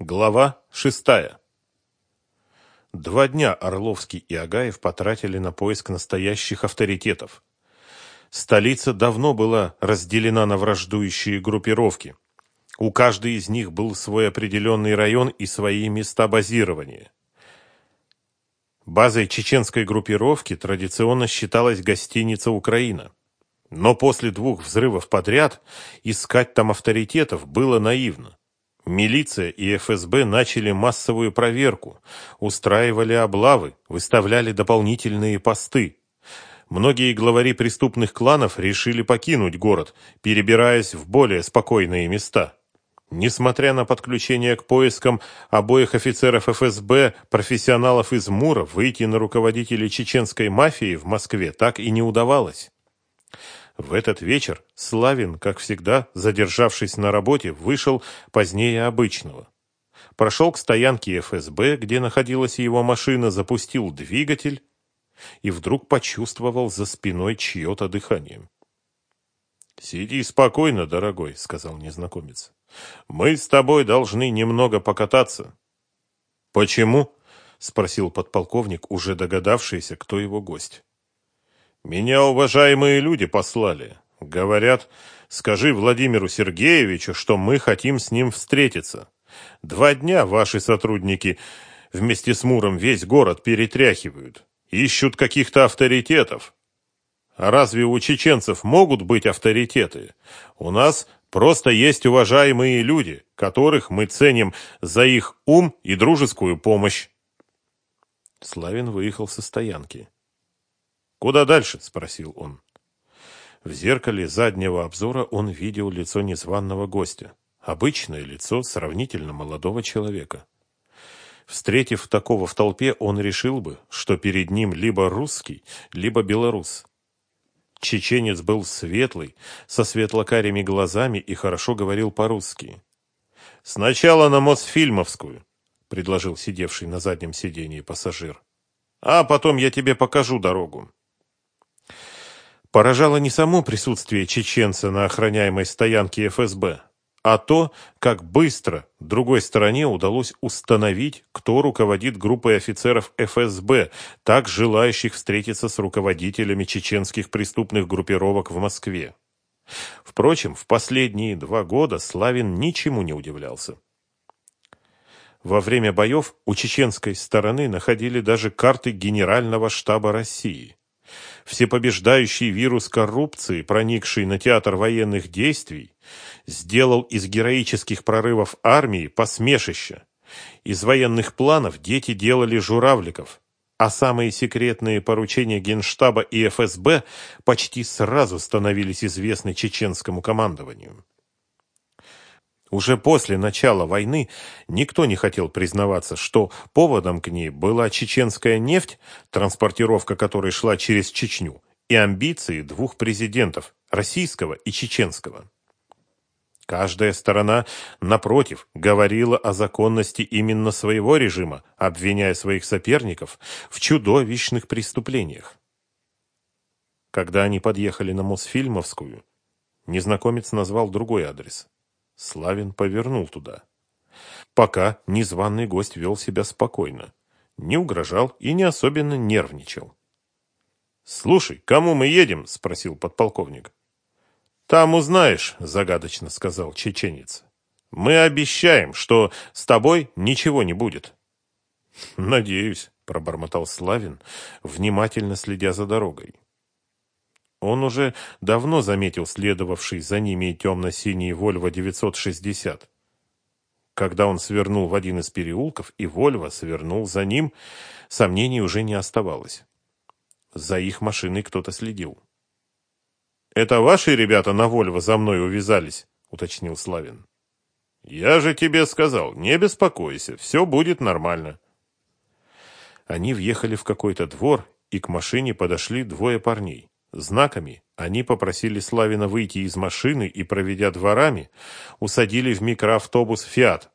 Глава шестая. Два дня Орловский и Агаев потратили на поиск настоящих авторитетов. Столица давно была разделена на враждующие группировки. У каждой из них был свой определенный район и свои места базирования. Базой чеченской группировки традиционно считалась гостиница «Украина». Но после двух взрывов подряд искать там авторитетов было наивно. Милиция и ФСБ начали массовую проверку, устраивали облавы, выставляли дополнительные посты. Многие главари преступных кланов решили покинуть город, перебираясь в более спокойные места. Несмотря на подключение к поискам обоих офицеров ФСБ, профессионалов из Мура, выйти на руководителей чеченской мафии в Москве так и не удавалось. В этот вечер Славин, как всегда, задержавшись на работе, вышел позднее обычного. Прошел к стоянке ФСБ, где находилась его машина, запустил двигатель и вдруг почувствовал за спиной чье-то дыхание. «Сиди спокойно, дорогой», — сказал незнакомец. «Мы с тобой должны немного покататься». «Почему?» — спросил подполковник, уже догадавшийся, кто его гость. Меня уважаемые люди послали. Говорят, скажи Владимиру Сергеевичу, что мы хотим с ним встретиться. Два дня ваши сотрудники вместе с Муром весь город перетряхивают. Ищут каких-то авторитетов. А разве у чеченцев могут быть авторитеты? У нас просто есть уважаемые люди, которых мы ценим за их ум и дружескую помощь. Славин выехал со стоянки. «Куда дальше?» – спросил он. В зеркале заднего обзора он видел лицо незваного гостя. Обычное лицо сравнительно молодого человека. Встретив такого в толпе, он решил бы, что перед ним либо русский, либо белорус. Чеченец был светлый, со светлокарими глазами и хорошо говорил по-русски. «Сначала на Мосфильмовскую», — предложил сидевший на заднем сидении пассажир. «А потом я тебе покажу дорогу». Поражало не само присутствие чеченца на охраняемой стоянке ФСБ, а то, как быстро другой стороне удалось установить, кто руководит группой офицеров ФСБ, так желающих встретиться с руководителями чеченских преступных группировок в Москве. Впрочем, в последние два года Славин ничему не удивлялся. Во время боев у чеченской стороны находили даже карты Генерального штаба России. Всепобеждающий вирус коррупции, проникший на театр военных действий, сделал из героических прорывов армии посмешище. Из военных планов дети делали журавликов, а самые секретные поручения Генштаба и ФСБ почти сразу становились известны чеченскому командованию. Уже после начала войны никто не хотел признаваться, что поводом к ней была чеченская нефть, транспортировка которой шла через Чечню, и амбиции двух президентов – российского и чеченского. Каждая сторона, напротив, говорила о законности именно своего режима, обвиняя своих соперников в чудовищных преступлениях. Когда они подъехали на Мосфильмовскую, незнакомец назвал другой адрес – Славин повернул туда. Пока незваный гость вел себя спокойно, не угрожал и не особенно нервничал. «Слушай, кому мы едем?» – спросил подполковник. «Там узнаешь», – загадочно сказал чеченец. «Мы обещаем, что с тобой ничего не будет». «Надеюсь», – пробормотал Славин, внимательно следя за дорогой. Он уже давно заметил следовавший за ними темно-синий Вольво 960. Когда он свернул в один из переулков, и Вольво свернул за ним, сомнений уже не оставалось. За их машиной кто-то следил. «Это ваши ребята на Вольво за мной увязались?» — уточнил Славин. «Я же тебе сказал, не беспокойся, все будет нормально». Они въехали в какой-то двор, и к машине подошли двое парней. Знаками они попросили Славина выйти из машины и, проведя дворами, усадили в микроавтобус «Фиат».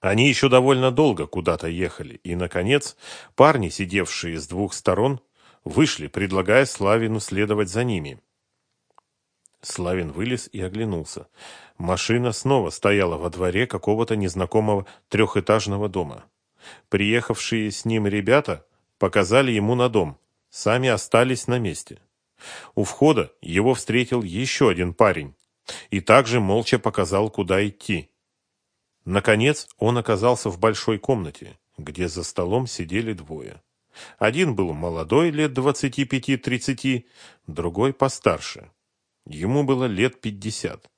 Они еще довольно долго куда-то ехали, и, наконец, парни, сидевшие с двух сторон, вышли, предлагая Славину следовать за ними. Славин вылез и оглянулся. Машина снова стояла во дворе какого-то незнакомого трехэтажного дома. Приехавшие с ним ребята показали ему на дом, сами остались на месте. У входа его встретил еще один парень и также молча показал, куда идти. Наконец он оказался в большой комнате, где за столом сидели двое. Один был молодой, лет двадцати пяти-тридцати, другой постарше. Ему было лет пятьдесят.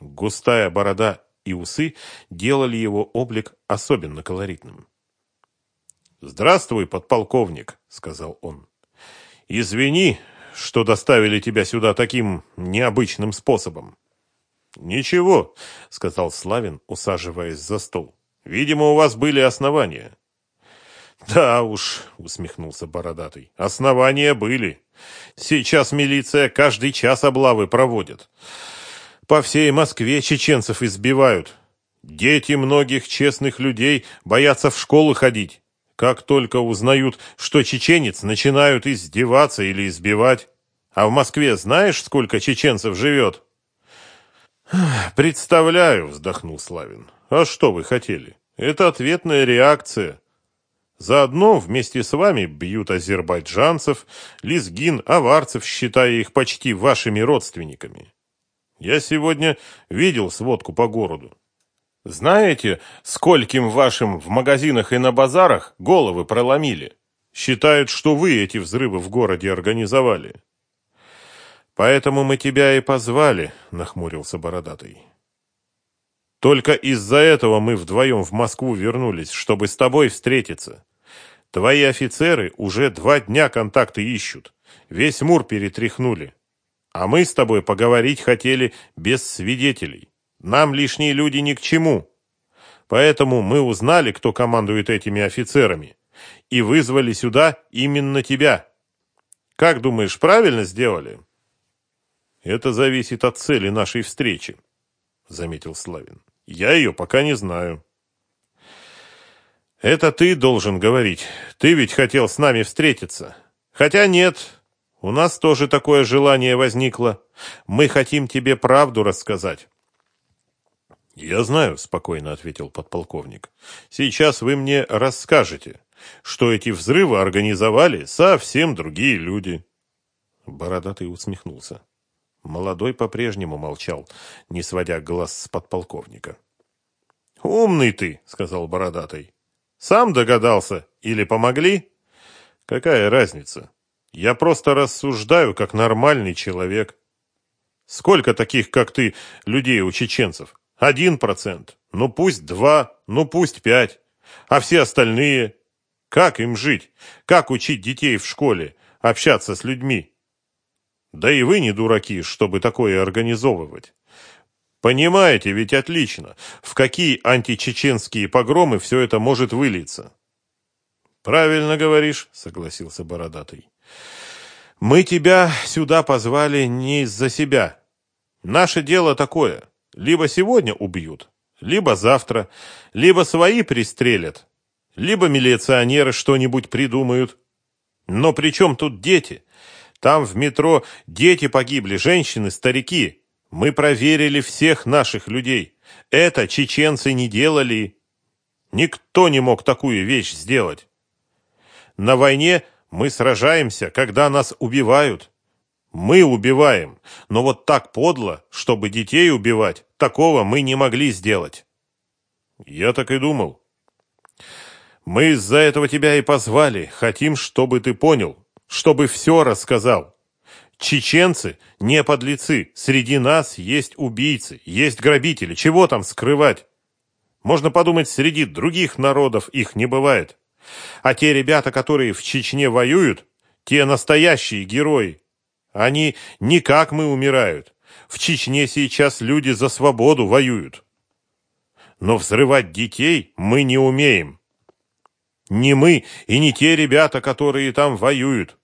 Густая борода и усы делали его облик особенно колоритным. «Здравствуй, подполковник», — сказал он. «Извини, что доставили тебя сюда таким необычным способом». «Ничего», — сказал Славин, усаживаясь за стол. «Видимо, у вас были основания». «Да уж», — усмехнулся Бородатый, — «основания были. Сейчас милиция каждый час облавы проводит. По всей Москве чеченцев избивают. Дети многих честных людей боятся в школы ходить. Как только узнают, что чеченец, начинают издеваться или избивать. А в Москве знаешь, сколько чеченцев живет?» «Представляю», — вздохнул Славин. «А что вы хотели? Это ответная реакция. Заодно вместе с вами бьют азербайджанцев, лезгин, аварцев, считая их почти вашими родственниками. Я сегодня видел сводку по городу. Знаете, скольким вашим в магазинах и на базарах головы проломили? Считают, что вы эти взрывы в городе организовали. Поэтому мы тебя и позвали, нахмурился бородатый. Только из-за этого мы вдвоем в Москву вернулись, чтобы с тобой встретиться. Твои офицеры уже два дня контакты ищут. Весь Мур перетряхнули. А мы с тобой поговорить хотели без свидетелей. Нам лишние люди ни к чему. Поэтому мы узнали, кто командует этими офицерами, и вызвали сюда именно тебя. Как думаешь, правильно сделали? Это зависит от цели нашей встречи, заметил Славин. Я ее пока не знаю. Это ты должен говорить. Ты ведь хотел с нами встретиться. Хотя нет, у нас тоже такое желание возникло. Мы хотим тебе правду рассказать. Я знаю, спокойно ответил подполковник. Сейчас вы мне расскажете, что эти взрывы организовали совсем другие люди. Бородатый усмехнулся. Молодой по-прежнему молчал, не сводя глаз с подполковника. «Умный ты», — сказал Бородатый. Сам догадался или помогли? Какая разница? Я просто рассуждаю как нормальный человек. Сколько таких, как ты, людей у чеченцев? Один процент. Ну пусть два, ну пусть пять. А все остальные? Как им жить? Как учить детей в школе? Общаться с людьми? Да и вы не дураки, чтобы такое организовывать. Понимаете ведь отлично, в какие античеченские погромы все это может вылиться. Правильно говоришь, согласился бородатый. Мы тебя сюда позвали не из-за себя. Наше дело такое: либо сегодня убьют, либо завтра, либо свои пристрелят, либо милиционеры что-нибудь придумают. Но при чем тут дети? Там в метро дети погибли, женщины, старики. Мы проверили всех наших людей. Это чеченцы не делали. Никто не мог такую вещь сделать. На войне мы сражаемся, когда нас убивают. Мы убиваем, но вот так подло, чтобы детей убивать, такого мы не могли сделать. Я так и думал. Мы из-за этого тебя и позвали, хотим, чтобы ты понял, чтобы все рассказал. Чеченцы не подлецы. Среди нас есть убийцы, есть грабители. Чего там скрывать? Можно подумать, среди других народов их не бывает. А те ребята, которые в Чечне воюют, те настоящие герои. Они не как мы умирают. В Чечне сейчас люди за свободу воюют. Но взрывать детей мы не умеем. Не мы и не те ребята, которые там воюют.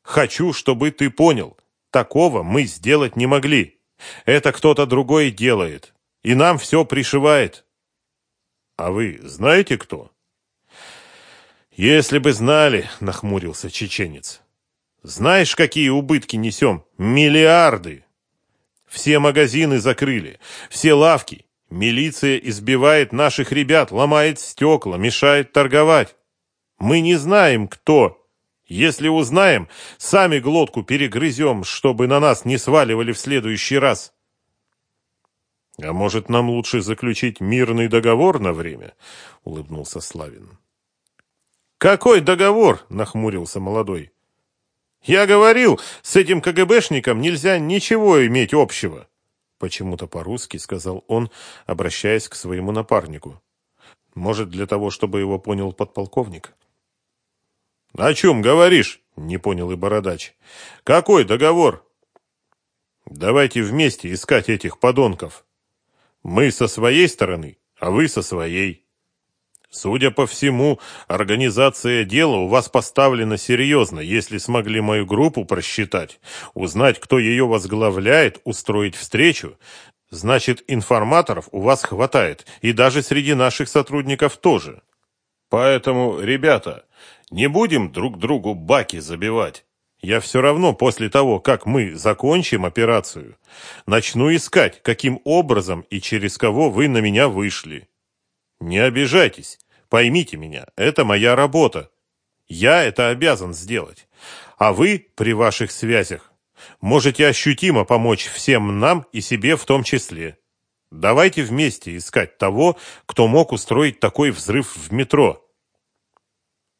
Хочу, чтобы ты понял. Такого мы сделать не могли. Это кто-то другой делает. И нам все пришивает. А вы знаете кто? Если бы знали, нахмурился чеченец. Знаешь, какие убытки несем? Миллиарды. Все магазины закрыли, все лавки. Милиция избивает наших ребят, ломает стекла, мешает торговать. Мы не знаем, кто. Если узнаем, сами глотку перегрызем, чтобы на нас не сваливали в следующий раз. А может, нам лучше заключить мирный договор на время? Улыбнулся Славин. Какой договор? Нахмурился молодой. Я говорил, с этим КГБшником нельзя ничего иметь общего. Почему-то по-русски сказал он, обращаясь к своему напарнику. Может, для того, чтобы его понял подполковник? «О чем говоришь?» — не понял и Бородач. «Какой договор?» «Давайте вместе искать этих подонков. Мы со своей стороны, а вы со своей. Судя по всему, организация дела у вас поставлена серьезно, если смогли мою группу просчитать, узнать, кто ее возглавляет, устроить встречу. Значит, информаторов у вас хватает, и даже среди наших сотрудников тоже. Поэтому, ребята, не будем друг другу баки забивать. Я все равно после того, как мы закончим операцию, начну искать, каким образом и через кого вы на меня вышли. Не обижайтесь, поймите меня, это моя работа. Я это обязан сделать. А вы, при ваших связях, можете ощутимо помочь всем нам и себе в том числе. Давайте вместе искать того, кто мог устроить такой взрыв в метро.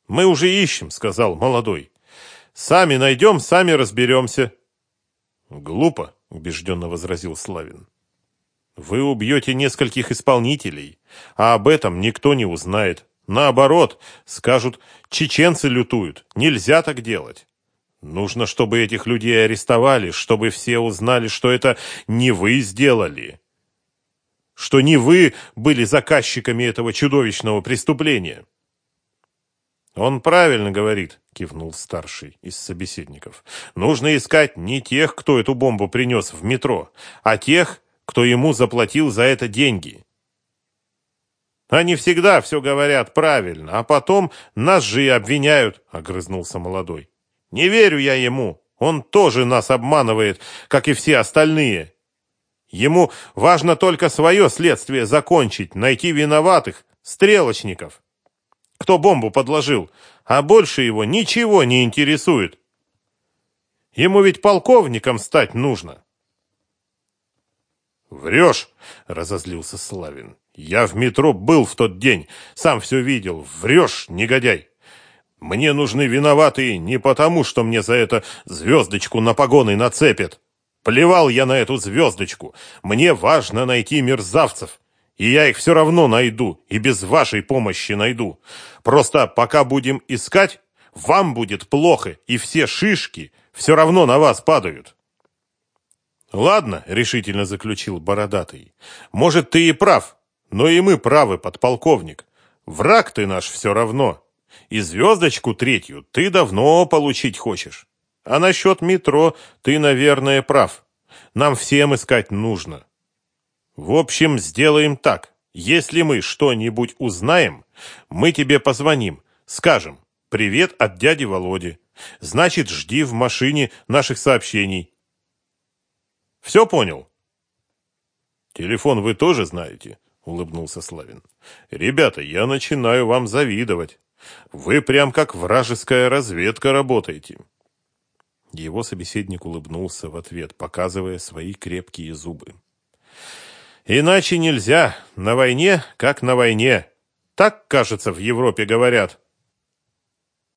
«Мы уже ищем», — сказал молодой. «Сами найдем, сами разберемся». «Глупо», — убежденно возразил Славин. «Вы убьете нескольких исполнителей, а об этом никто не узнает. Наоборот, скажут, чеченцы лютуют, нельзя так делать. Нужно, чтобы этих людей арестовали, чтобы все узнали, что это не вы сделали, что не вы были заказчиками этого чудовищного преступления». «Он правильно говорит», — кивнул старший из собеседников. «Нужно искать не тех, кто эту бомбу принес в метро, а тех, кто ему заплатил за это деньги». «Они всегда все говорят правильно, а потом нас же и обвиняют», — огрызнулся молодой. «Не верю я ему. Он тоже нас обманывает, как и все остальные. Ему важно только свое следствие закончить, найти виноватых, стрелочников» кто бомбу подложил, а больше его ничего не интересует. Ему ведь полковником стать нужно. «Врешь!» — разозлился Славин. «Я в метро был в тот день, сам все видел. Врешь, негодяй! Мне нужны виноватые не потому, что мне за это звездочку на погоны нацепят. Плевал я на эту звездочку. Мне важно найти мерзавцев. И я их все равно найду, и без вашей помощи найду. Просто пока будем искать, вам будет плохо, и все шишки все равно на вас падают. Ладно, решительно заключил Бородатый. Может, ты и прав, но и мы правы, подполковник. Враг ты наш все равно. И звездочку третью ты давно получить хочешь. А насчет метро ты, наверное, прав. Нам всем искать нужно. В общем, сделаем так. Если мы что-нибудь узнаем, мы тебе позвоним, скажем «Привет от дяди Володи». Значит, жди в машине наших сообщений. Все понял? Телефон вы тоже знаете? Улыбнулся Славин. Ребята, я начинаю вам завидовать. Вы прям как вражеская разведка работаете. Его собеседник улыбнулся в ответ, показывая свои крепкие зубы. Иначе нельзя. На войне, как на войне. Так, кажется, в Европе говорят.